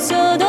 So.